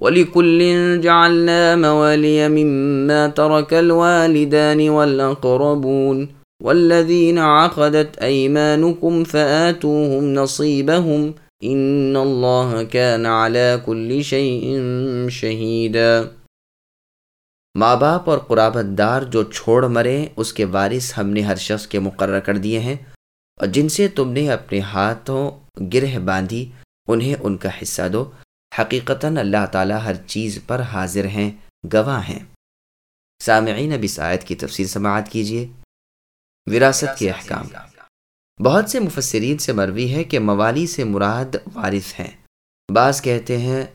وَلِكُلٍّ جَعَلْنَا مَوَالِيَ مِمَّا تَرَكَ الْوَالِدَانِ وَالْأَقْرَبُونَ وَالَّذِينَ عَقَدَتْ أَيْمَانُكُمْ فَآتُوهُمْ نَصِيبَهُمْ إِنَّ اللَّهَ كَانَ عَلَى كُلِّ شَيْءٍ شَهِيدًا ماں باپ اور قرابت دار جو چھوڑ مرے، اس کے وارث ہم نے ہر شخص کے مقرر کر دیے ہیں اور جن سے تم نے اپنے ہاتھوں گرہ باندھی، انہیں ان کا حصہ دو۔ حقیقتاً اللہ تعالیٰ ہر چیز پر حاضر ہیں، گواہ ہیں۔ سامعین اب اس آیت کی تفصیل سماعت کیجیے وراثت کے احکام۔ بہت سے مفسرین سے مروی ہے کہ موالی سے مراد وارث ہیں۔ بعض کہتے ہیں،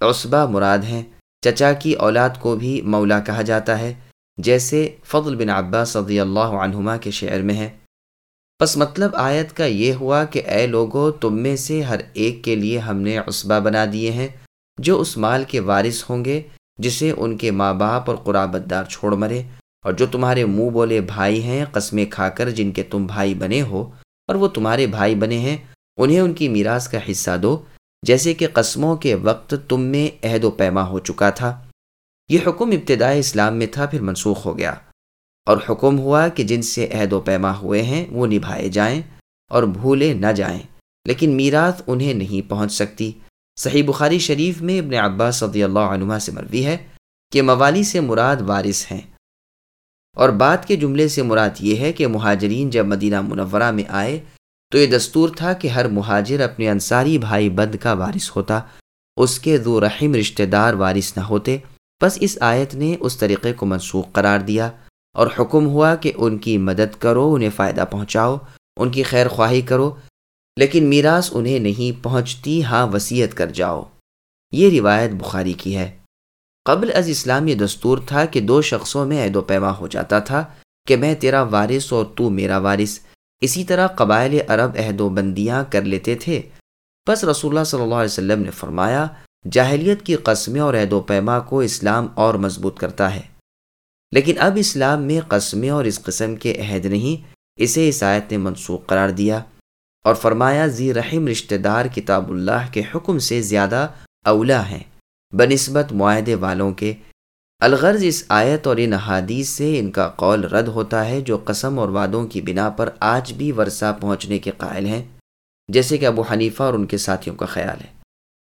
عصبہ مراد ہیں۔ چچا کی اولاد کو بھی مولا کہا جاتا ہے، جیسے فضل بن عباس صدی اللہ عنہما کے شعر میں ہے۔ پس مطلب آیت کا یہ ہوا کہ اے لوگوں تم میں سے ہر ایک کے لیے ہم نے عصبہ بنا دیے ہیں، جو اس مال کے وارث ہوں گے، جسے ان کے ماں باپ اور قرابت دار چھوڑ مرے، اور جو تمہارے منہ بولے بھائی ہیں، قسمیں کھا کر جن کے تم بھائی بنے ہو، اور وہ تمہارے بھائی بنے ہیں، انہیں ان کی میراث کا حصہ دو، جیسے کہ قسموں کے وقت تم میں عہد و پیما ہو چکا تھا۔ یہ حکم ابتدائی اسلام میں تھا، پھر منسوخ ہو گیا۔ اور حکم ہوا کہ جن سے عہد و پیما ہوئے ہیں وہ نبھائے جائیں اور بھولے نہ جائیں، لیکن میراث انہیں نہیں پہنچ سکتی۔ صحیح بخاری شریف میں ابن عباس صدی اللہ عنہ سے مروی ہے کہ موالی سے مراد وارث ہیں۔ اور بات کے جملے سے مراد یہ ہے کہ مہاجرین جب مدینہ منورہ میں آئے تو یہ دستور تھا کہ ہر مہاجر اپنے انصاری بھائی بد کا وارث ہوتا، اس کے دو رحم رشتہ دار وارث نہ ہوتے۔ بس اس آیت نے اس طریقے کو منسوخ قرار دیا۔ اور حکم ہوا کہ ان کی مدد کرو، انہیں فائدہ پہنچاؤ، ان کی خیر خواہی کرو، لیکن میراث انہیں نہیں پہنچتی ہاں وسیعت کر جاؤ۔ یہ روایت بخاری کی ہے۔ قبل از اسلام یہ دستور تھا کہ دو شخصوں میں عید و پیما ہو جاتا تھا کہ میں تیرا وارث اور تو میرا وارث۔ اسی طرح قبائل عرب عہد و بندیاں کر لیتے تھے۔ بس رسول اللہ صلی اللہ علیہ وسلم نے فرمایا، جاہلیت کی قسمیں اور عہد و پیما کو اسلام اور مضبوط کرتا ہے۔ لیکن اب اسلام میں قسمیں اور اس قسم کے عہد نہیں، اسے اس آیت نے منسوخ قرار دیا۔ اور فرمایا زی رحم رشتہ دار کتاب اللہ کے حکم سے زیادہ اولا ہیں، بنسبت معاہدے والوں کے۔ الغرض اس آیت اور ان احادیث سے ان کا قول رد ہوتا ہے جو قسم اور وعدوں کی بنا پر آج بھی ورثہ پہنچنے کے قائل ہیں، جیسے کہ ابو حنیفہ اور ان کے ساتھیوں کا خیال ہے۔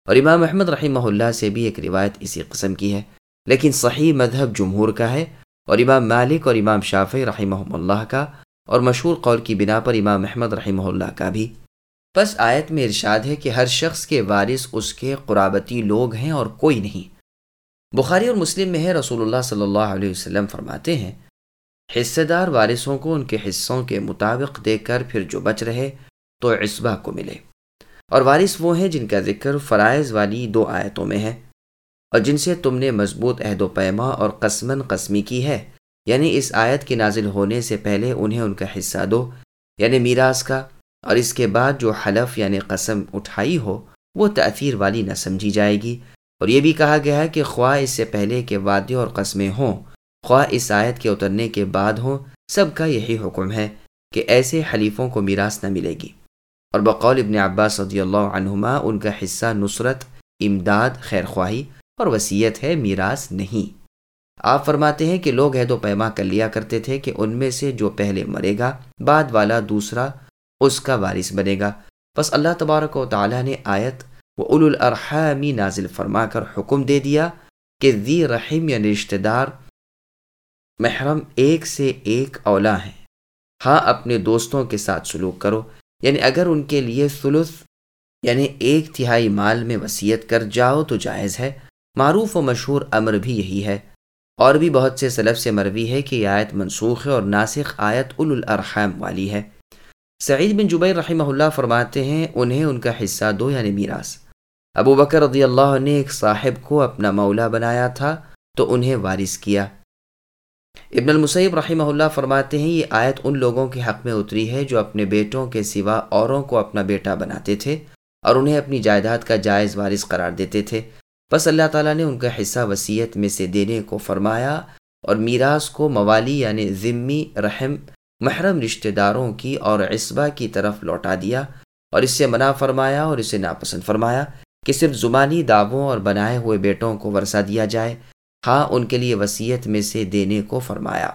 اور امام احمد رحمہ اللہ سے بھی ایک روایت اسی قسم کی ہے، لیکن صحیح مذہب جمہور کا ہے۔ اور امام مالک اور امام شافع رحمہ اللہ کا اور مشہور قول کی بنا پر امام احمد رحمہ اللہ کا بھی۔ بس آیت میں ارشاد ہے کہ ہر شخص کے وارث اس کے قرابتی لوگ ہیں اور کوئی نہیں۔ بخاری اور مسلم میں ہے، رسول اللہ صلی اللہ علیہ وسلم فرماتے ہیں، حصے دار وارثوں کو ان کے حصوں کے مطابق دے کر پھر جو بچ رہے تو عصبہ کو ملے۔ اور وارث وہ ہیں جن کا ذکر فرائض والی دو آیتوں میں ہے۔ اور جن سے تم نے مضبوط عہد و پیما اور قسمن قسمی کی ہے یعنی اس آیت کے نازل ہونے سے پہلے انہیں ان کا حصہ دو یعنی میراث کا، اور اس کے بعد جو حلف یعنی قسم اٹھائی ہو، وہ تأثیر والی نہ سمجھی جائے گی۔ اور یہ بھی کہا گیا ہے کہ خواہ اس سے پہلے کے وعدے اور قسمیں ہوں، خواہ اس آیت کے اترنے کے بعد ہوں، سب کا یہی حکم ہے کہ ایسے حلیفوں کو میراث نہ ملے گی۔ اور بقول ابن عباس رضی اللہ عنہما، ان کا حصہ نصرت، امداد خیر خواہی اور وسیعت ہے، میراث نہیں۔ آپ فرماتے ہیں کہ لوگ عہد و پیما کر لیا کرتے تھے کہ ان میں سے جو پہلے مرے گا، بعد والا دوسرا اس کا وارث بنے گا۔ بس اللہ تبارک و تعالیٰ نے آیت و اول الرحمی نازل فرما کر حکم دے دیا کہ ذی رحم یا رشتہ دار، محرم ایک سے ایک اولا ہیں۔ ہاں اپنے دوستوں کے ساتھ سلوک کرو۔ یعنی اگر ان کے لیے ثلث یعنی ایک تہائی مال میں وسیعت کر جاؤ تو جائز ہے۔ معروف و مشہور امر بھی یہی ہے اور بھی بہت سے سلف سے مروی ہے کہ یہ آیت منسوخ ہے اور ناسخ آیت اول الارحام والی ہے۔ سعید بن جبیر رحمہ اللہ فرماتے ہیں، انہیں ان کا حصہ دو یعنی میراث۔ ابو بکر رضی اللہ نے ایک صاحب کو اپنا مولا بنایا تھا تو انہیں وارث کیا۔ ابن المسیب رحمہ اللہ فرماتے ہیں، یہ آیت ان لوگوں کے حق میں اتری ہے جو اپنے بیٹوں کے سوا اوروں کو اپنا بیٹا بناتے تھے اور انہیں اپنی جائیداد کا جائز وارث قرار دیتے تھے۔ بس اللہ تعالیٰ نے ان کا حصہ وسیعت میں سے دینے کو فرمایا اور میراث کو موالی یعنی ذمی، رحم، محرم رشتہ داروں کی اور عصبہ کی طرف لوٹا دیا اور اس سے منع فرمایا اور اسے ناپسند فرمایا کہ صرف زبانی دعووں اور بنائے ہوئے بیٹوں کو ورثہ دیا جائے۔ ہاں ان کے لیے وصیت میں سے دینے کو فرمایا۔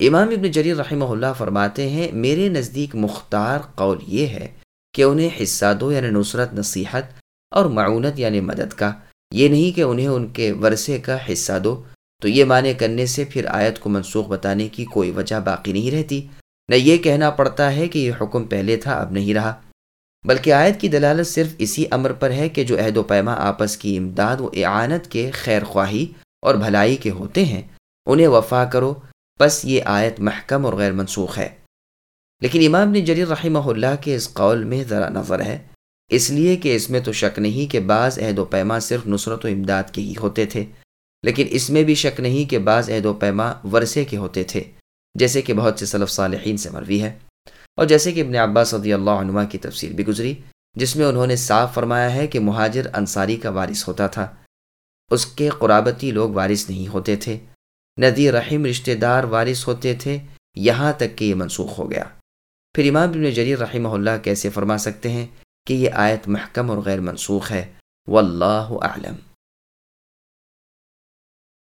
امام ابن جریر رحمہ اللہ فرماتے ہیں، میرے نزدیک مختار قول یہ ہے کہ انہیں حصہ دو یعنی نصرت، نصیحت اور معاونت یعنی مدد کا۔ یہ نہیں کہ انہیں ان کے ورثے کا حصہ دو۔ تو یہ معنی کرنے سے پھر آیت کو منسوخ بتانے کی کوئی وجہ باقی نہیں رہتی۔ نہ یہ کہنا پڑتا ہے کہ یہ حکم پہلے تھا، اب نہیں رہا۔ بلکہ آیت کی دلالت صرف اسی امر پر ہے کہ جو عہد و پیما آپس کی امداد و اعانت کے خیر خواہی اور بھلائی کے ہوتے ہیں، انہیں وفا کرو۔ بس یہ آیت محکم اور غیر منسوخ ہے۔ لیکن امام نے جریر رحمہ اللہ کے اس قول میں ذرا نظر ہے۔ اس لیے کہ اس میں تو شک نہیں کہ بعض عہد و پیما صرف نصرت و امداد کے ہی ہوتے تھے، لیکن اس میں بھی شک نہیں کہ بعض عہد و پیما ورثے کے ہوتے تھے، جیسے کہ بہت سے صلف صالحین سے مروی ہے۔ اور جیسے کہ ابن عباس رضی اللہ عنہ کی تفصیل بھی گزری، جس میں انہوں نے صاف فرمایا ہے کہ مہاجر انصاری کا وارث ہوتا تھا۔ اس کے قرابتی لوگ وارث نہیں ہوتے تھے ندی رحم رشتہ دار وارث ہوتے تھے، یہاں تک کہ یہ منسوخ ہو گیا۔ پھر امام ابن جریر رحمہ اللہ کیسے فرما سکتے ہیں؟ كي آيات محكمة وغير منسوخة. والله أعلم.